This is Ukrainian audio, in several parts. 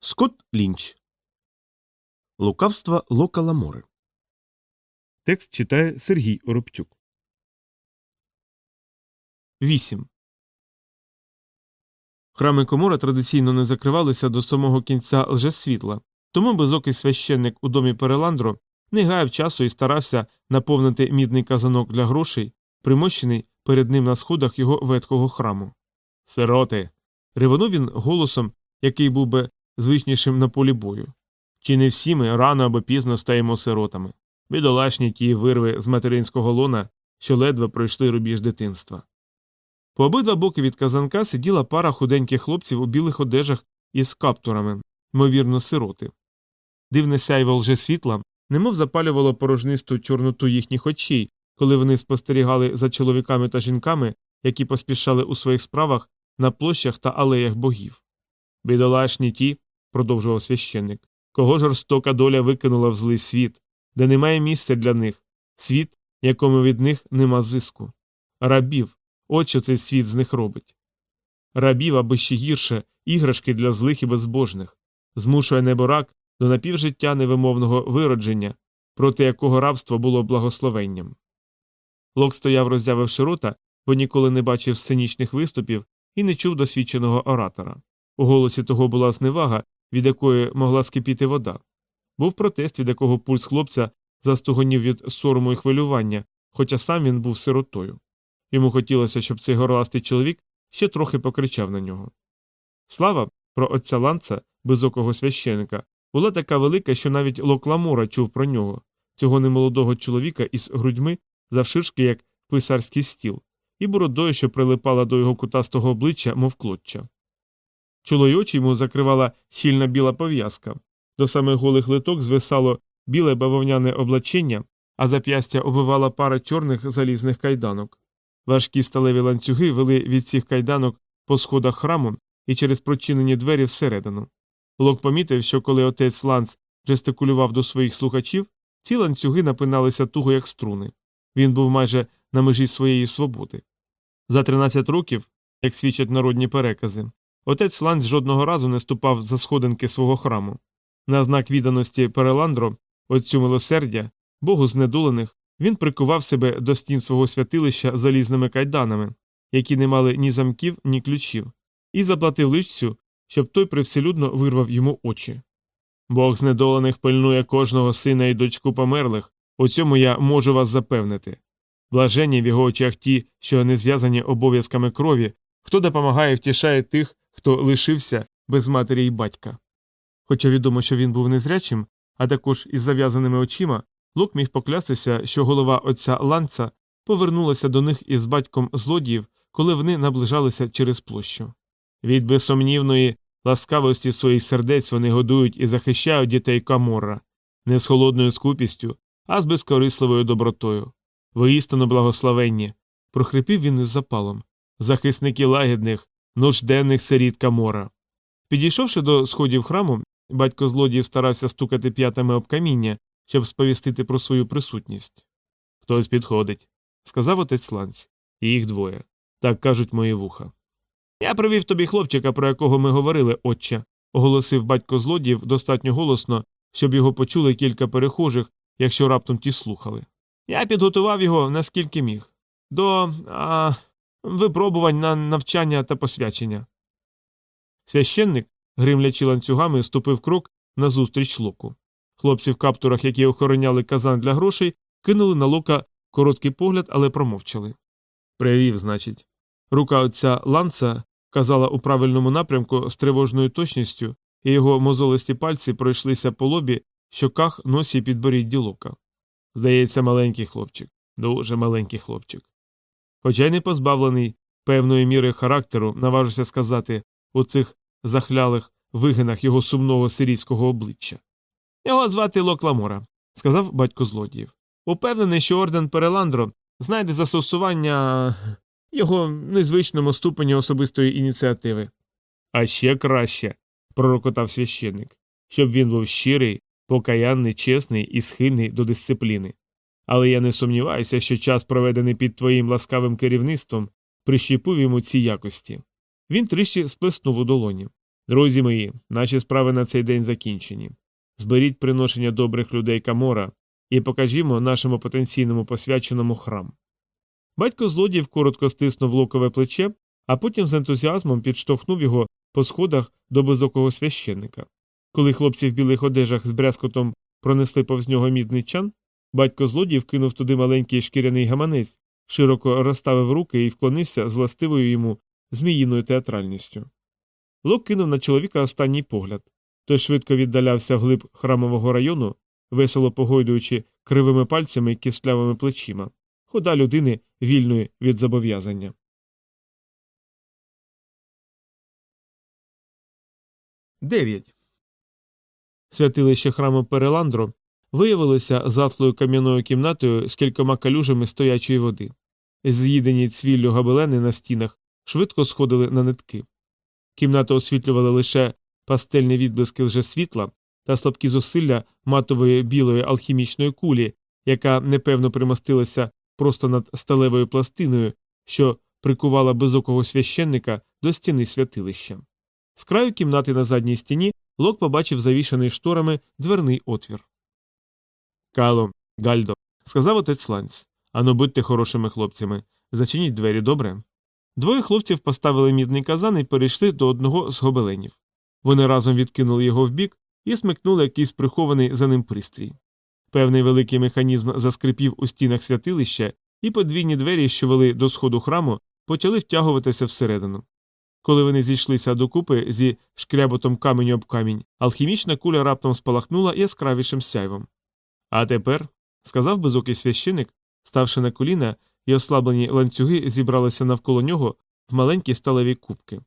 Скотт Лінч. Лукавство Лока Ламори. Текст читає Сергій Оробчук. 8. Храми комора традиційно не закривалися до самого кінця лжесвітла, тому безокий священник у домі Переландро не гаяв часу і старався наповнити мідний казанок для грошей, примощений перед ним на сходах його ветхого храму. Сироти. ревонув він голосом, який був би звичнішим на полі бою. Чи не всі ми рано або пізно стаємо сиротами, бідолашні ті вирви з материнського лона, що ледве пройшли рубіж дитинства. По обидва боки від казанка сиділа пара худеньких хлопців у білих одежах із каптурами, ймовірно, сироти. Дивне сяйво лже світла, немов запалювало порожнисту чорноту їхніх очей, коли вони спостерігали за чоловіками та жінками, які поспішали у своїх справах на площах та алеях богів. Бідолашні ті, продовжував священник, кого жорстока доля викинула в злий світ, де немає місця для них, світ, якому від них нема зиску. Рабів, от що цей світ з них робить. Рабів або ще гірше іграшки для злих і безбожних, змушує неборак до напівжиття невимовного виродження, проти якого рабство було благословенням. Лок стояв, роздявивши рота, бо ніколи не бачив сценічних виступів і не чув досвідченого оратора. У голосі того була зневага, від якої могла скипіти вода. Був протест, від якого пульс хлопця застугонів від сорому і хвилювання, хоча сам він був сиротою. Йому хотілося, щоб цей горластий чоловік ще трохи покричав на нього. Слава про отця ланца, безокого священика, була така велика, що навіть Локламора чув про нього, цього немолодого чоловіка із грудьми, завширшки, як писарський стіл, і бородою, що прилипала до його кутастого обличчя, мов клоччя. Чоло й очі йому закривала щільна біла пов'язка. До самих голих литок звисало біле бавовняне облачення, а зап'ястя обвивала пара чорних залізних кайданок. Важкі сталеві ланцюги вели від цих кайданок по сходах храму і через прочинені двері всередину. Лок помітив, що коли отець Ланц жестикулював до своїх слухачів, ці ланцюги напиналися туго, як струни. Він був майже на межі своєї свободи. За 13 років, як свідчать народні перекази, отець Ланц жодного разу не ступав за сходинки свого храму. На знак відданості Переландро, отцю милосердя, богу знедолених, він прикував себе до стін свого святилища залізними кайданами, які не мали ні замків, ні ключів, і заплатив личцю, щоб той привселюдно вирвав йому очі. Бог знедолених пильнує кожного сина і дочку померлих, у цьому я можу вас запевнити. Блаженні в його очах ті, що не зв'язані обов'язками крові, хто допомагає втішає тих, хто лишився без матері й батька. Хоча відомо, що він був незрячим, а також із зав'язаними очима, Лук міг поклястися, що голова отця ланца повернулася до них із батьком злодіїв, коли вони наближалися через площу. Від безсумнівної ласкавості своїх сердець вони годують і захищають дітей Каморра, не з холодною скупістю, а з безкорисливою добротою. Воістину благословенні, прохрипів він із запалом, захисники лагідних, нужденних сиріт Камора. Підійшовши до сходів храму, батько злодіїв старався стукати п'ятами об каміння, щоб сповістити про свою присутність. Хтось підходить, сказав отець Ланць. Їх двоє. Так кажуть мої вуха. Я привів тобі хлопчика, про якого ми говорили, отче, оголосив батько злодіїв достатньо голосно, щоб його почули кілька перехожих, якщо раптом ті слухали. Я підготував його наскільки міг. До а, випробувань на навчання та посвячення. Священник, гримлячи ланцюгами, ступив крок назустріч локу. Хлопці в каптурах, які охороняли казан для грошей, кинули на лока короткий погляд, але промовчали. Привів, значить. Рука отця ланца казала у правильному напрямку з тривожною точністю, і його мозолисті пальці пройшлися по лобі, щоках, носі і підборідді лока. Здається, маленький хлопчик, дуже маленький хлопчик. Хоча й не позбавлений певної міри характеру, наважуся сказати, у цих захлялих вигинах його сумного сирійського обличчя. Його звати Лок Ламора, сказав батько злодіїв. Упевнений, що орден Переландро знайде застосування його незвичному ступені особистої ініціативи. А ще краще, пророкотав священник, щоб він був щирий, покаянний, чесний і схильний до дисципліни. Але я не сумніваюся, що час, проведений під твоїм ласкавим керівництвом, прищепив йому ці якості. Він тричі сплеснув у долоні. Друзі мої, наші справи на цей день закінчені. Зберіть приношення добрих людей Камора і покажімо нашому потенційному посвяченому храм. Батько злодіїв коротко стиснув локове плече, а потім з ентузіазмом підштовхнув його по сходах до безокого священника. Коли хлопці в білих одежах з брязкотом пронесли повз нього мідний чан, батько злодіїв кинув туди маленький шкіряний гаманець, широко розставив руки і вклонився з властивою йому зміїною театральністю. Лок кинув на чоловіка останній погляд. Той швидко віддалявся вглиб храмового району, весело погойдуючи кривими пальцями і кислявими плечима, хода людини вільної від зобов'язання. Дев'ять. Святилище храму Переландро виявилося затлою кам'яною кімнатою з кількома калюжами стоячої води. З'їдені цвіллю габелени на стінах швидко сходили на нитки. Кімнату освітлювали лише пастельні відблиски лжесвітла та слабкі зусилля матової білої алхімічної кулі, яка непевно примостилася просто над сталевою пластиною, що прикувала безокого священника до стіни святилища. З краю кімнати на задній стіні Лок побачив завішаний шторами дверний отвір. Кало, Гальдо, сказав отець Ланц. Ану, будьте хорошими хлопцями. Зачиніть двері, добре. Двоє хлопців поставили мідний казан і перейшли до одного з гобеленів. Вони разом відкинули його вбік і смикнули якийсь прихований за ним пристрій. Певний великий механізм заскрипів у стінах святилища, і подвійні двері, що вели до сходу храму, почали втягуватися всередину. Коли вони зійшлися докупи зі шкряботом каменю об камінь, алхімічна куля раптом спалахнула яскравішим сяйвом. А тепер, сказав безокий священик, ставши на коліна, і ослаблені ланцюги зібралися навколо нього в маленькі сталеві кубки.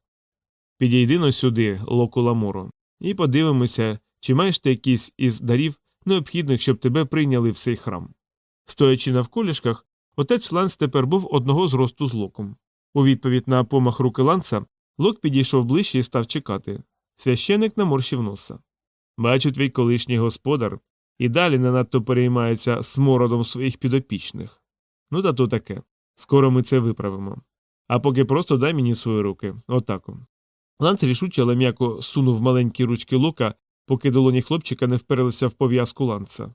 Підійди но сюди, локу ламоро, і подивимося, чи маєш ти якийсь із дарів, необхідних, щоб тебе прийняли в цей храм. Стоячи навколішках, отець Ланс тепер був одного зросту з локом. У відповідь на помах руки ланца Лок підійшов ближче і став чекати. Священик наморщив носа. Бачу, твій колишній господар і далі не надто переймається смородом своїх підопічних. Ну та то таке. Скоро ми це виправимо. А поки просто дай мені свої руки. Отако. Ланц рішуче, але м'яко сунув маленькі ручки лука, поки долоні хлопчика не вперлися в пов'язку ланца.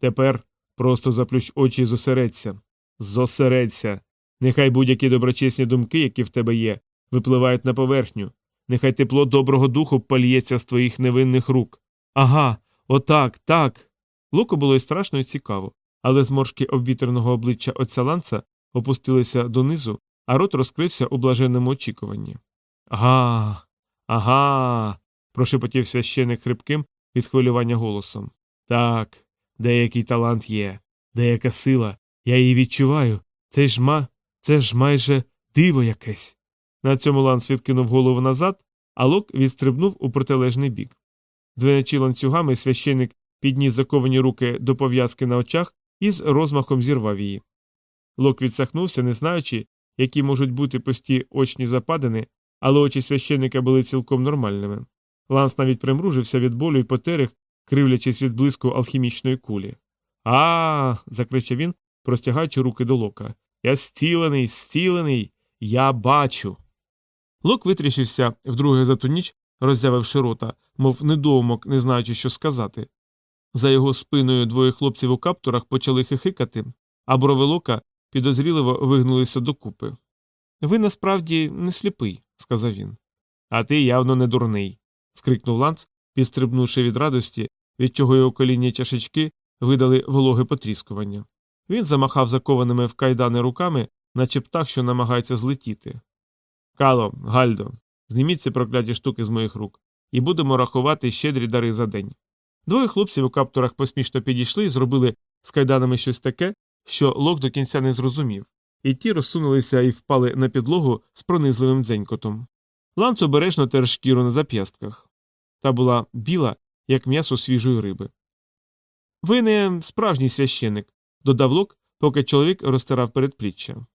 Тепер просто заплющ очі і зосередься. Зосередься. Нехай будь-які доброчесні думки, які в тебе є, випливають на поверхню. Нехай тепло доброго духу пальється з твоїх невинних рук. Ага, отак, так. Луку було й страшно і цікаво, але зморшки обвітерного обличчя отця ланца опустилися донизу, а рот розкрився у блаженному очікуванні. Ага, ага. прошепотів священик хрипким від хвилювання голосом. Так, деякий талант є, деяка сила. Я її відчуваю. Це ж ма, це ж майже диво якесь. На цьому ланс відкинув голову назад, а лок відстрибнув у протилежний бік. Дзвенячи ланцюгами, священик підніс заковані руки до пов'язки на очах і з розмахом зірвав її. Лок відсахнувся, не знаючи, які можуть бути пусті очні западини, але очі священника були цілком нормальними. Ланс навіть примружився від болю і потерих, кривлячись від блиску алхімічної кулі. А. закричав він, простягаючи руки до лока. Я стілений, стілений, я бачу. Лок витріщився вдруге за ту ніч, роззявивши рота, мов недоумок, не знаючи, що сказати. За його спиною двоє хлопців у каптурах почали хихикати, а брови лока підозріливо вигнулися докупи. Ви насправді не сліпий, сказав він. А ти явно не дурний. скрикнув ланц, підстрибнувши від радості, від чого його колінні чашечки видали вологе потріскування. Він замахав закованими в кайдани руками, наче птах, що намагається злетіти. Кало, Гальдо, зніміть ці прокляті штуки з моїх рук, і будемо рахувати щедрі дари за день. Двоє хлопців у каптурах посмішно підійшли і зробили з кайданами щось таке, що лок до кінця не зрозумів, і ті розсунулися і впали на підлогу з пронизливим дзенькотом. Ланц обережно тер шкіру на зап'ястках. Та була біла, як м'ясо свіжої риби. Ви не справжній священик, додав лок, поки чоловік розтирав передпліччя.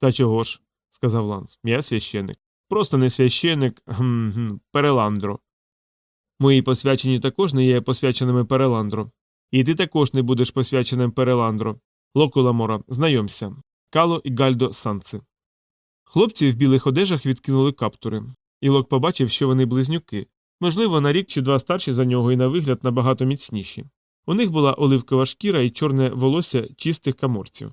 Та чого ж? сказав Ланс. Я священик. Просто не священик гм, Переландро. Мої посвячені також не є посвяченими Переландро. І ти також не будеш посвяченим Переландро. Локуламора, знайомся. Кало і Гальдо Санци. Хлопці в білих одежах відкинули каптури. І Лок побачив, що вони близнюки, можливо, на рік чи два старші за нього і на вигляд набагато міцніші. У них була оливкова шкіра і чорне волосся чистих каморців.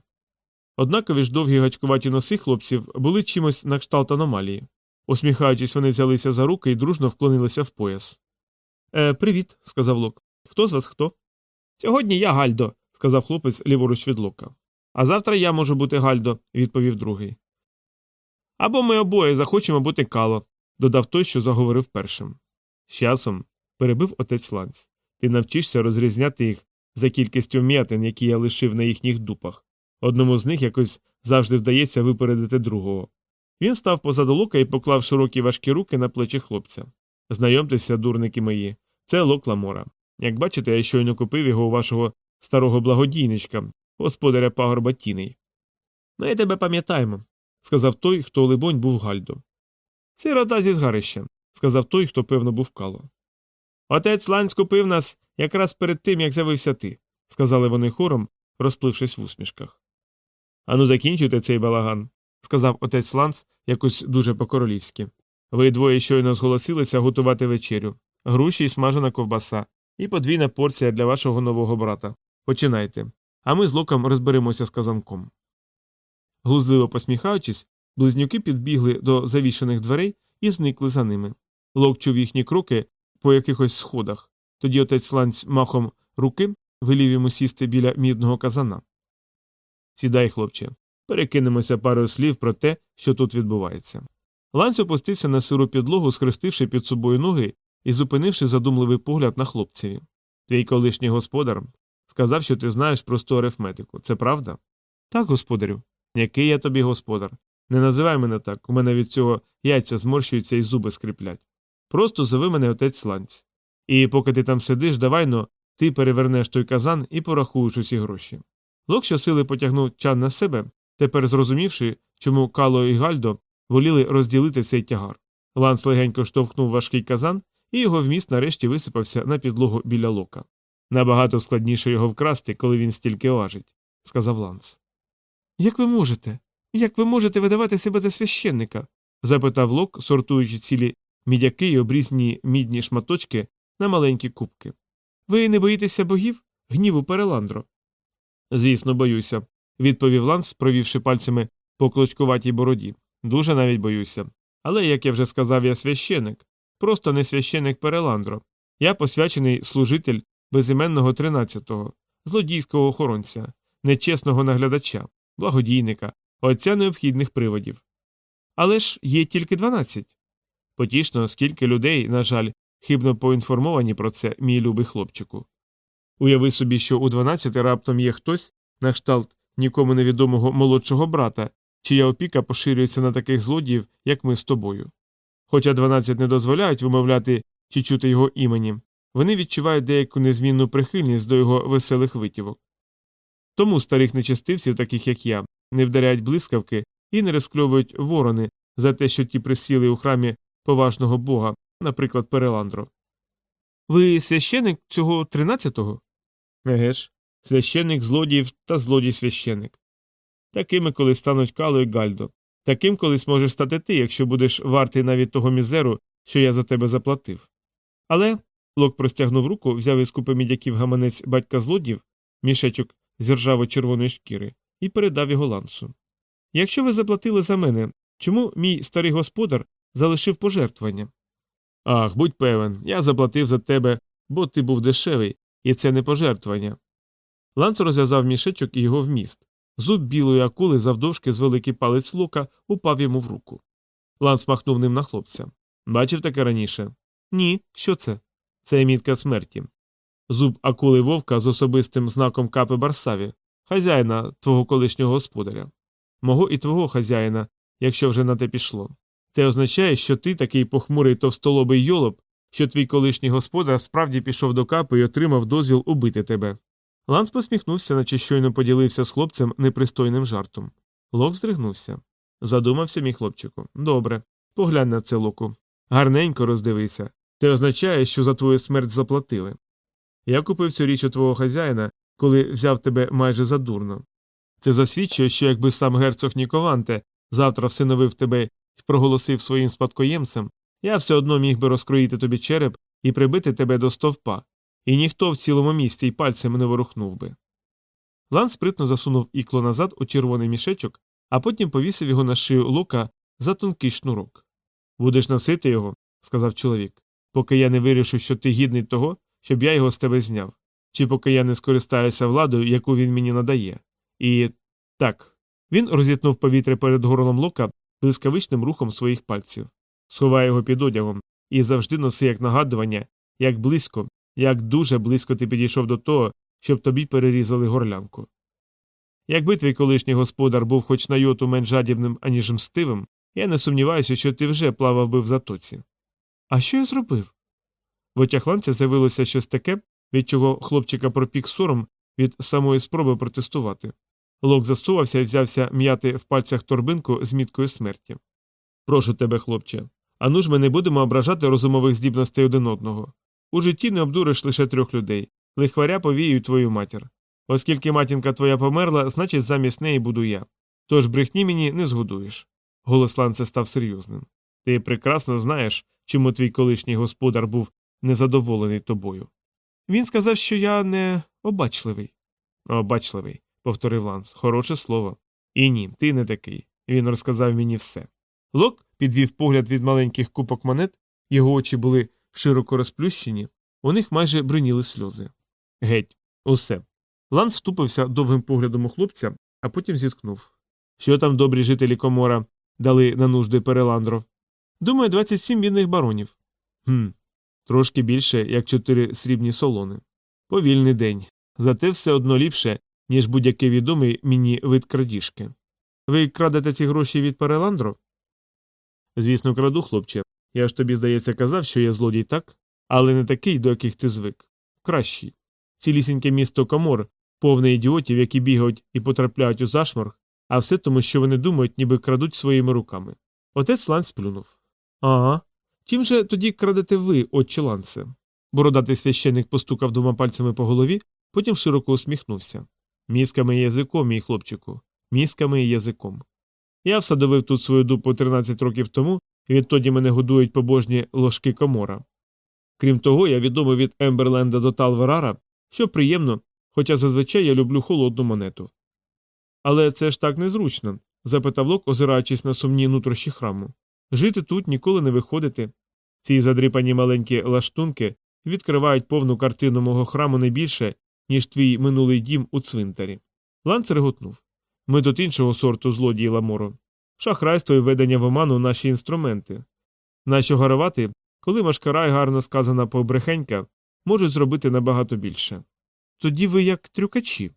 Однакові ж довгі гачкуваті носи хлопців були чимось на кшталт аномалії. Усміхаючись, вони взялися за руки і дружно вклонилися в пояс. Е, Привіт, сказав Лок. Хто з вас хто? Сьогодні я Гальдо, сказав хлопець ліворуч від Лока. А завтра я можу бути Гальдо, відповів другий. Або ми обоє захочемо бути кало, додав той, що заговорив першим. З часом, перебив отець Ланц, ти навчишся розрізняти їх за кількістю м'ятин, які я лишив на їхніх дупах. Одному з них якось завжди вдається випередити другого. Він став позаду лука і поклав широкі важкі руки на плечі хлопця. Знайомтеся, дурники мої, це лок Ламора. Як бачите, я щойно купив його у вашого старого благодійничка, господаря пагорба тіней. Ми тебе пам'ятаємо, сказав той, хто, либонь, був Гальдо. Сирота зі згарища, сказав той, хто, певно, був кало. Отець Лань скупив нас якраз перед тим, як з'явився ти, сказали вони хором, розплившись в усмішках. Ану, закінчуйте цей балаган, сказав отець Ланс якось дуже по-королівськи. Ви двоє щойно зголосилися готувати вечерю, груші і смажена ковбаса, і подвійна порція для вашого нового брата. Починайте. А ми з локом розберемося з казанком. Глузливо посміхаючись, близнюки підбігли до завішаних дверей і зникли за ними. Лок чув їхні кроки по якихось сходах. Тоді отець Ланць махом руки велів йому сісти біля мідного казана. Сідай, хлопче, перекинемося парою слів про те, що тут відбувається. Ланць опустився на сиру підлогу, схрестивши під собою ноги і зупинивши задумливий погляд на хлопцеві. Твій колишній господар сказав, що ти знаєш просту арифметику. Це правда? Так, господарю. Який я тобі господар? Не називай мене так, у мене від цього яйця зморщуються і зуби скріплять. Просто зови мене отець Ланць. І поки ти там сидиш, давай но ти перевернеш той казан і порахуєш усі гроші. Лок щосили потягнув чан на себе, тепер зрозумівши, чому Кало і Гальдо воліли розділити цей тягар. Ланс легенько штовхнув важкий казан, і його вміст нарешті висипався на підлогу біля лока. Набагато складніше його вкрасти, коли він стільки важить, сказав Ланс. Як ви можете? Як ви можете видавати себе за священника? запитав Лок, сортуючи цілі мідяки й обрізні мідні шматочки на маленькі кубки. Ви не боїтеся богів? Гніву Переландро? Звісно, боюся, відповів Ланс, провівши пальцями по клочкуватій бороді. Дуже навіть боюся. Але, як я вже сказав, я священик. Просто не священик Переландро. Я посвячений служитель безіменного тринадцятого, злодійського охоронця, нечесного наглядача, благодійника, отця необхідних приводів. Але ж є тільки дванадцять. Потішно, скільки людей, на жаль, хибно поінформовані про це, мій любий хлопчику. Уяви собі, що у дванадцяти раптом є хтось, на кшталт нікому невідомого молодшого брата, чия опіка поширюється на таких злодіїв, як ми з тобою. Хоча дванадцять не дозволяють вимовляти чи чути його імені, вони відчувають деяку незмінну прихильність до його веселих витівок. Тому старих нечестивців, таких як я, не вдаряють блискавки і не розкльовують ворони за те, що ті присіли у храмі поважного бога, наприклад, Переландро. Ви священик цього тринадцятого? Еге ж, священник злодіїв та злодій священник. Такими коли стануть Кало і Гальдо. Таким колись можеш стати ти, якщо будеш вартий навіть того мізеру, що я за тебе заплатив. Але Лок простягнув руку, взяв із купи мідяків гаманець батька злодів, мішечок з ржаво червоної шкіри, і передав його лансу. Якщо ви заплатили за мене, чому мій старий господар залишив пожертвування? Ах, будь певен, я заплатив за тебе, бо ти був дешевий, і це не пожертвування. Ланс розв'язав мішечок і його вміст. Зуб білої акули завдовжки з великий палець лука упав йому в руку. Ланс махнув ним на хлопця. Бачив таке раніше? Ні, що це? Це мітка смерті. Зуб акули вовка з особистим знаком капи Барсаві, хазяїна твого колишнього господаря, мого і твого хазяїна, якщо вже на те пішло. Це означає, що ти такий похмурий товстолобий йолоб, що твій колишній господар справді пішов до капи і отримав дозвіл убити тебе. Ланс посміхнувся, наче щойно поділився з хлопцем непристойним жартом. Лок здригнувся. Задумався, мій хлопчику. Добре. Поглянь на це локу. Гарненько роздивися. Це означає, що за твою смерть заплатили. Я купив цю річ у твого хазяїна, коли взяв тебе майже за дурно. Це засвідчує, що якби сам герцог Нікованте завтра всиновив тебе і проголосив своїм спадкоємцем, Я все одно міг би розкроїти тобі череп і прибити тебе до стовпа, і ніхто в цілому місті й пальцем не ворухнув би. Лан спритно засунув ікло назад у червоний мішечок, а потім повісив його на шию лука за тонкий шнурок. Будеш носити його, сказав чоловік, поки я не вирішу, що ти гідний того, щоб я його з тебе зняв, чи поки я не скористаюся владою, яку він мені надає. І так. Він розітнув повітря перед горлом лука блискавичним рухом своїх пальців, сховай його під одягом і завжди носи як нагадування, як близько, як дуже близько ти підійшов до того, щоб тобі перерізали горлянку. Якби твій колишній господар був хоч на йоту менш жадібним, аніж мстивим, я не сумніваюся, що ти вже плавав би в затоці. А що я зробив? В очах ланця з'явилося щось таке, від чого хлопчика пропік сором від самої спроби протестувати. Лок засувався і взявся м'яти в пальцях торбинку з міткою смерті. Прошу тебе, хлопче. Ану ж ми не будемо ображати розумових здібностей один одного. У житті не обдуриш лише трьох людей лихваря повію твою матір. Оскільки матінка твоя померла, значить замість неї буду я. Тож брехні мені не згодуєш. Голос Ланце став серйозним. Ти прекрасно знаєш, чому твій колишній господар був незадоволений тобою. Він сказав, що я не обачливий. Обачливий, повторив Ланс, хороше слово. І ні, ти не такий. Він розказав мені все. Лок підвів погляд від маленьких купок монет, його очі були широко розплющені, у них майже бриніли сльози. Геть, усе. Ланс втупився довгим поглядом у хлопця, а потім зіткнув. Що там добрі жителі комора дали на нужди Переландро? Думаю, 27 бідних баронів. Хм, трошки більше, як чотири срібні солони. Повільний день. Зате все одно ліпше, ніж будь-який відомий мені вид крадіжки. Ви крадете ці гроші від Переландро? Звісно, краду, хлопче. Я ж тобі, здається, казав, що я злодій так, але не такий, до яких ти звик. Кращий. Цілісіньке місто Комор, повне ідіотів, які бігають і потрапляють у зашморг, а все тому, що вони думають, ніби крадуть своїми руками. Отець Ланс сплюнув. Ага. Чим же тоді крадете ви, отче Лансе? Бородатий священник постукав двома пальцями по голові, потім широко усміхнувся. Мізками і язиком, мій хлопчику, мізками і язиком. Я всадовив тут свою дупу 13 років тому, відтоді мене годують побожні ложки комора. Крім того, я відомий від Емберленда до Талверара, що приємно, хоча зазвичай я люблю холодну монету. Але це ж так незручно, запитав Лок, озираючись на сумні нутрощі храму. Жити тут ніколи не виходити. Ці задрипані маленькі лаштунки відкривають повну картину мого храму не більше, ніж твій минулий дім у цвинтарі. Ланц реготнув. Ми тут іншого сорту злодії Ламоро. Шахрайство і ведення в оману наші інструменти. Наші гарувати, коли машкара й гарно сказана побрехенька, можуть зробити набагато більше. Тоді ви як трюкачі.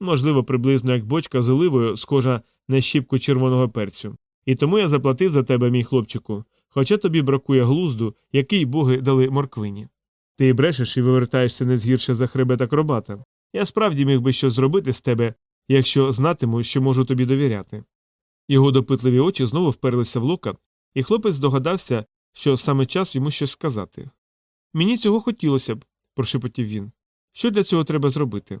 Можливо, приблизно як бочка з оливою, схожа на щіпку червоного перцю. І тому я заплатив за тебе, мій хлопчику, хоча тобі бракує глузду, який боги дали морквині. Ти брешеш і вивертаєшся не згірше за хребет акробата. Я справді міг би щось зробити з тебе, якщо знатиму, що можу тобі довіряти. Його допитливі очі знову вперлися в лука, і хлопець здогадався, що саме час йому щось сказати. Мені цього хотілося б, прошепотів він. Що для цього треба зробити?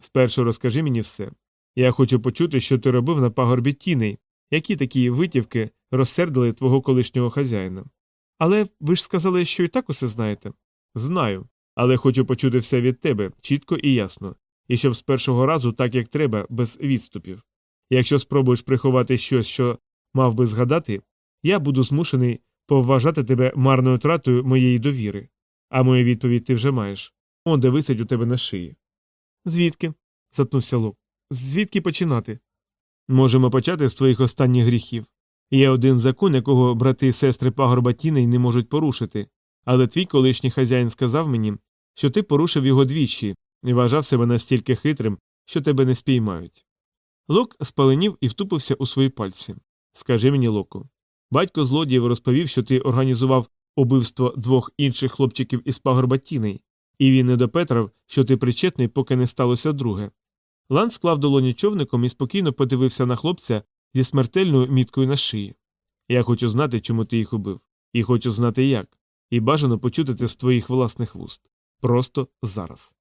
Спершу розкажи мені все. Я хочу почути, що ти робив на пагорбі тіней, які такі витівки розсердили твого колишнього хазяїна. Але ви ж сказали, що і так усе знаєте. Знаю, але хочу почути все від тебе чітко і ясно, і щоб з першого разу так як треба, без відступів. Якщо спробуєш приховати щось, що мав би згадати, я буду змушений повважати тебе марною тратою моєї довіри, а мою відповідь ти вже маєш он де висить у тебе на шиї. Звідки? затнувся Лок. Звідки починати? Можемо почати з твоїх останніх гріхів. Є один закон, якого брати і сестри пагорба тіней не можуть порушити, але твій колишній хазяїн сказав мені, що ти порушив його двічі і вважав себе настільки хитрим, що тебе не спіймають. Лок спаленів і втупився у свої пальці. Скажи мені, Локу. Батько злодіїв розповів, що ти організував убивство двох інших хлопчиків із пагорба тіней, і він не допетрав, що ти причетний, поки не сталося друге. Лан склав долоні човником і спокійно подивився на хлопця зі смертельною міткою на шиї. Я хочу знати, чому ти їх убив, і хочу знати як, і бажано почути це з твоїх власних вуст. Просто зараз.